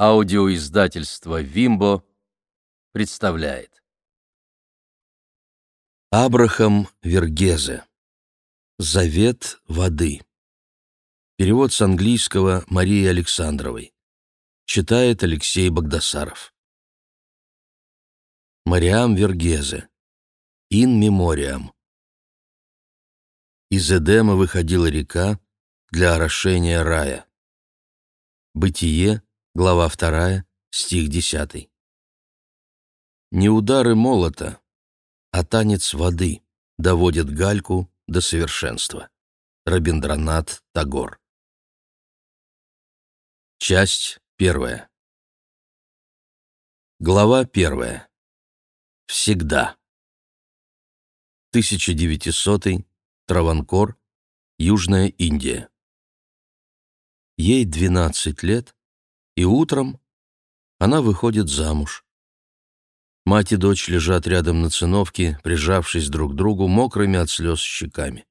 Аудиоиздательство «Вимбо» представляет. Абрахам Вергезе. Завет воды. Перевод с английского Марии Александровой. Читает Алексей Богдасаров. Мариам Вергезе. Ин мемориам. Из Эдема выходила река для орошения рая. Бытие, глава 2, стих 10. Не удары молота, а танец воды доводит гальку до совершенства. Рабиндранат Тагор. Часть первая. Глава первая. Всегда. 1900 Траванкор, Южная Индия. Ей 12 лет, и утром она выходит замуж. Мать и дочь лежат рядом на циновке, прижавшись друг к другу мокрыми от слез щеками.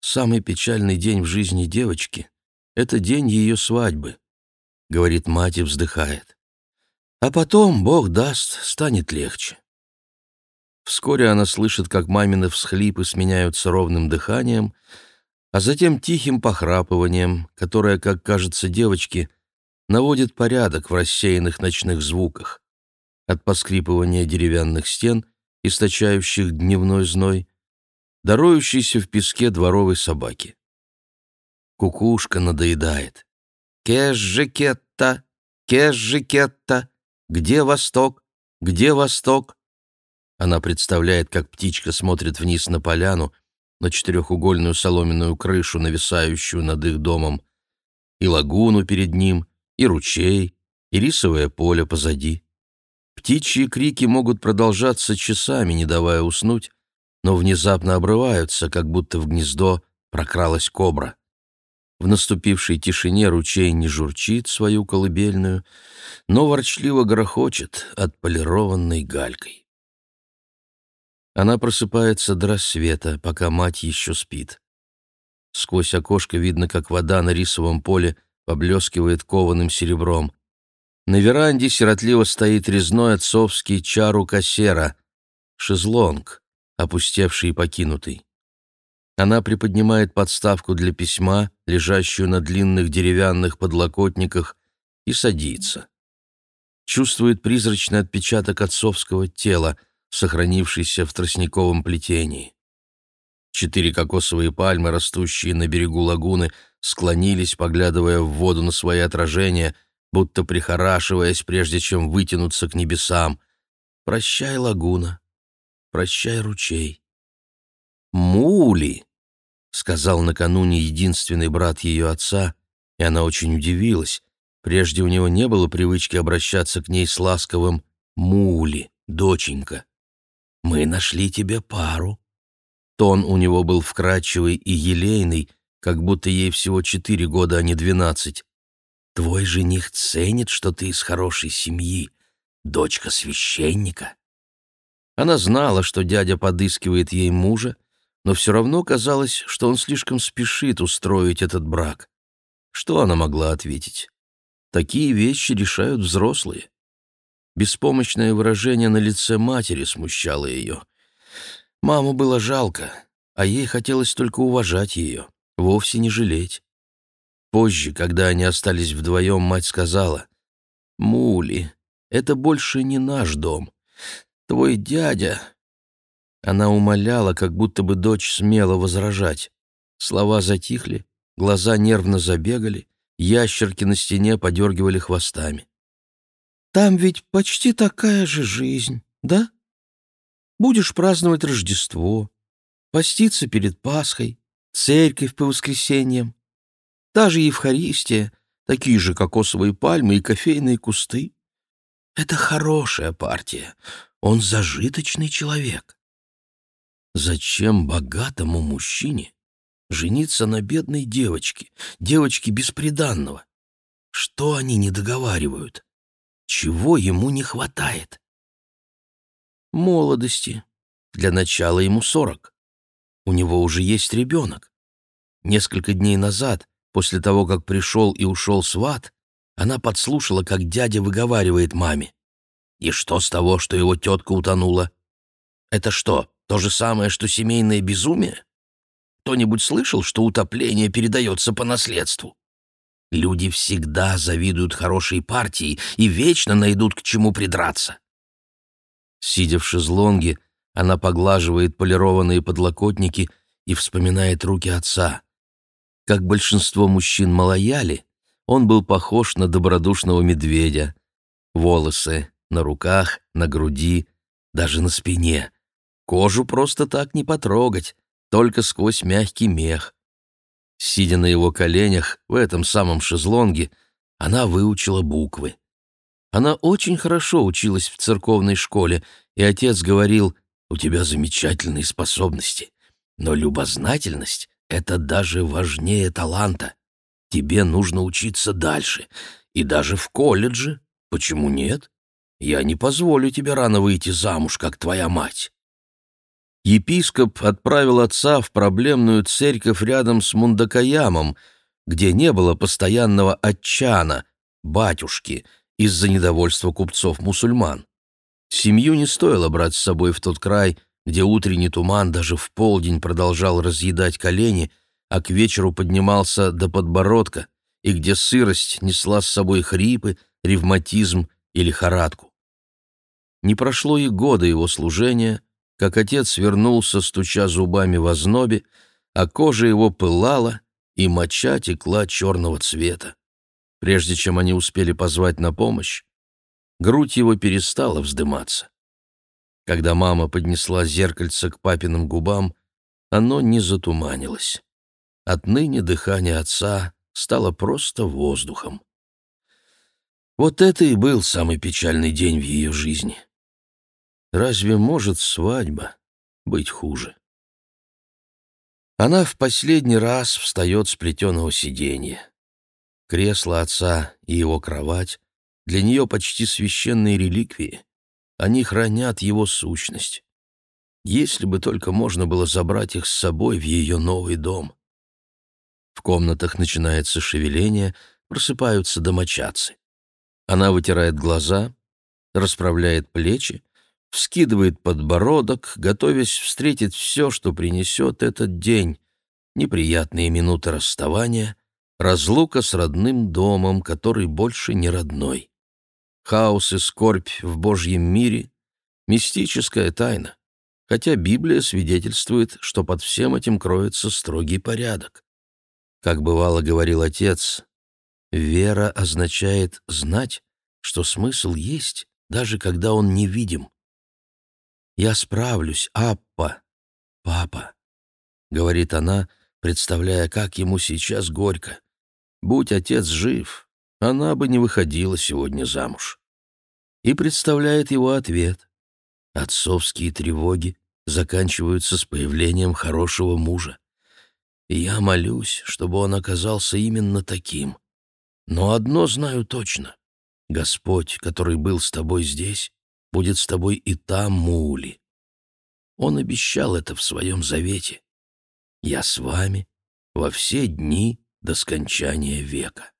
«Самый печальный день в жизни девочки — это день ее свадьбы», — говорит мать и вздыхает. «А потом, Бог даст, станет легче». Вскоре она слышит, как мамины всхлипы сменяются ровным дыханием — а затем тихим похрапыванием, которое, как кажется девочке, наводит порядок в рассеянных ночных звуках. От поскрипывания деревянных стен, источающих дневной зной, до роющейся в песке дворовой собаки. Кукушка надоедает. «Кежжикетта! Кежжикетта! Где восток? Где восток?» Она представляет, как птичка смотрит вниз на поляну, на четырехугольную соломенную крышу, нависающую над их домом, и лагуну перед ним, и ручей, и рисовое поле позади. Птичьи крики могут продолжаться часами, не давая уснуть, но внезапно обрываются, как будто в гнездо прокралась кобра. В наступившей тишине ручей не журчит свою колыбельную, но ворчливо грохочет отполированной галькой. Она просыпается до рассвета, пока мать еще спит. Сквозь окошко видно, как вода на рисовом поле поблескивает кованым серебром. На веранде сиротливо стоит резной отцовский чару кассера, шезлонг, опустевший и покинутый. Она приподнимает подставку для письма, лежащую на длинных деревянных подлокотниках, и садится. Чувствует призрачный отпечаток отцовского тела — сохранившийся в тростниковом плетении. Четыре кокосовые пальмы, растущие на берегу лагуны, склонились, поглядывая в воду на свои отражения, будто прихорашиваясь, прежде чем вытянуться к небесам. «Прощай, лагуна, прощай, ручей». «Мули!» — сказал накануне единственный брат ее отца, и она очень удивилась. Прежде у него не было привычки обращаться к ней с ласковым «Мули, доченька». Мы нашли тебе пару». Тон у него был вкрадчивый и елейный, как будто ей всего четыре года, а не двенадцать. «Твой жених ценит, что ты из хорошей семьи, дочка священника». Она знала, что дядя подыскивает ей мужа, но все равно казалось, что он слишком спешит устроить этот брак. Что она могла ответить? Такие вещи решают взрослые. Беспомощное выражение на лице матери смущало ее. Маму было жалко, а ей хотелось только уважать ее, вовсе не жалеть. Позже, когда они остались вдвоем, мать сказала, «Мули, это больше не наш дом. Твой дядя...» Она умоляла, как будто бы дочь смела возражать. Слова затихли, глаза нервно забегали, ящерки на стене подергивали хвостами. Там ведь почти такая же жизнь, да? Будешь праздновать Рождество, поститься перед Пасхой, церковь по воскресеньям, та же Евхаристия, такие же кокосовые пальмы и кофейные кусты. Это хорошая партия, он зажиточный человек. Зачем богатому мужчине жениться на бедной девочке, девочке бесприданного? Что они не договаривают? Чего ему не хватает? Молодости. Для начала ему сорок. У него уже есть ребенок. Несколько дней назад, после того, как пришел и ушел сват, она подслушала, как дядя выговаривает маме. И что с того, что его тетка утонула? Это что, то же самое, что семейное безумие? Кто-нибудь слышал, что утопление передается по наследству? Люди всегда завидуют хорошей партии и вечно найдут к чему придраться. Сидя в шезлонге, она поглаживает полированные подлокотники и вспоминает руки отца. Как большинство мужчин малояли, он был похож на добродушного медведя. Волосы на руках, на груди, даже на спине. Кожу просто так не потрогать, только сквозь мягкий мех. Сидя на его коленях в этом самом шезлонге, она выучила буквы. Она очень хорошо училась в церковной школе, и отец говорил, «У тебя замечательные способности, но любознательность — это даже важнее таланта. Тебе нужно учиться дальше, и даже в колледже. Почему нет? Я не позволю тебе рано выйти замуж, как твоя мать». Епископ отправил отца в проблемную церковь рядом с Мундакаямом, где не было постоянного отчана, батюшки, из-за недовольства купцов-мусульман. Семью не стоило брать с собой в тот край, где утренний туман даже в полдень продолжал разъедать колени, а к вечеру поднимался до подбородка, и где сырость несла с собой хрипы, ревматизм и лихорадку. Не прошло и года его служения, как отец вернулся, стуча зубами в ознобе, а кожа его пылала, и моча текла черного цвета. Прежде чем они успели позвать на помощь, грудь его перестала вздыматься. Когда мама поднесла зеркальце к папиным губам, оно не затуманилось. Отныне дыхание отца стало просто воздухом. Вот это и был самый печальный день в ее жизни. Разве может свадьба быть хуже? Она в последний раз встает с плетеного сиденья. Кресло отца и его кровать для нее почти священные реликвии. Они хранят его сущность. Если бы только можно было забрать их с собой в ее новый дом. В комнатах начинается шевеление, просыпаются домочадцы. Она вытирает глаза, расправляет плечи, вскидывает подбородок, готовясь встретить все, что принесет этот день, неприятные минуты расставания, разлука с родным домом, который больше не родной. Хаос и скорбь в Божьем мире — мистическая тайна, хотя Библия свидетельствует, что под всем этим кроется строгий порядок. Как бывало говорил отец, вера означает знать, что смысл есть, даже когда он невидим. «Я справлюсь, Аппа, папа», — говорит она, представляя, как ему сейчас горько. Будь отец жив, она бы не выходила сегодня замуж. И представляет его ответ. Отцовские тревоги заканчиваются с появлением хорошего мужа. И я молюсь, чтобы он оказался именно таким. Но одно знаю точно. Господь, который был с тобой здесь, будет с тобой и там, Муули. Он обещал это в своем завете. Я с вами во все дни до скончания века.